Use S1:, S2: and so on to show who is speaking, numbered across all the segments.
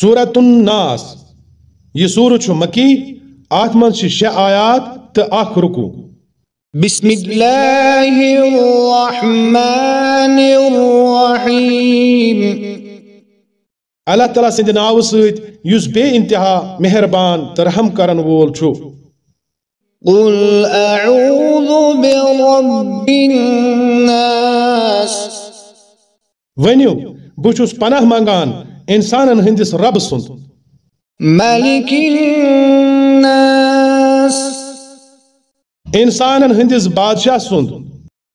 S1: سورة الناس. یہ سورة چھو مکی آت من چھ آیات تا آخ رکو.
S2: بسم الله الرحمن الرحيم
S1: اللہ تعالیٰ سند ناو سید یس بے انتہا مہربان ترحم کرن وول چھو.
S2: قل أعوذ برب الناس.
S1: ونیو بچوس پناہ منگان انسانن ہندس رب سند۔
S2: ملك الناس۔
S1: انسانن ہندس بادشاہ سند۔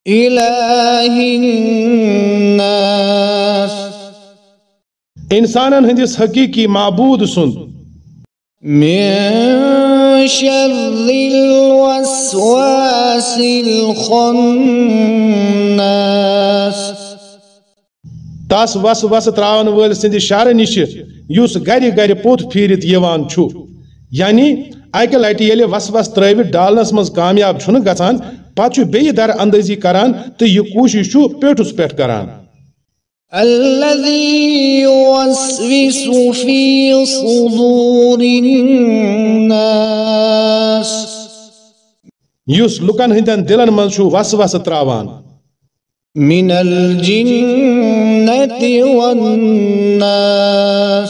S2: الناس۔
S1: انسانن ہندس حقیقی معبود سند۔
S2: من شر الوسواس الخناس۔
S1: تس وس وس تراون ول سند شر نش یس گر گر پوت پھیرت یوان چھو یعنی اکہ لٹہ ییلہ وس وس ترٲوِتھ ڈالنس مز کامیاب چھُنہٕ گژھان پتہٕ چھُ بیٚیہِ در اندٲزی کران تہٕ یہِ کوٗشش چھُ پیوٚٹھُس پٮ۪ٹھ کران۔
S2: الذي يوسوس في صدور الناس
S1: یُس لُکن ہٕنٛدٮ۪ن دِلن منٛز چھُ وس وس تراوان۔
S2: من الجنة والناس.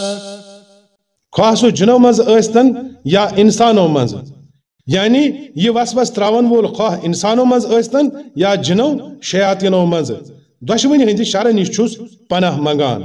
S1: خواہ سو جنو منٛز ٲسۍتن یا انسانو منٛز؟ یعنی یہ وس وس تراون وول خواہ انسانو منٛز ٲسۍتن یا جنو شیاطینو منٛز؟ دۄشوٕنی ہٕنٛدِ شرٕ نِش چھُس پناہ منگان.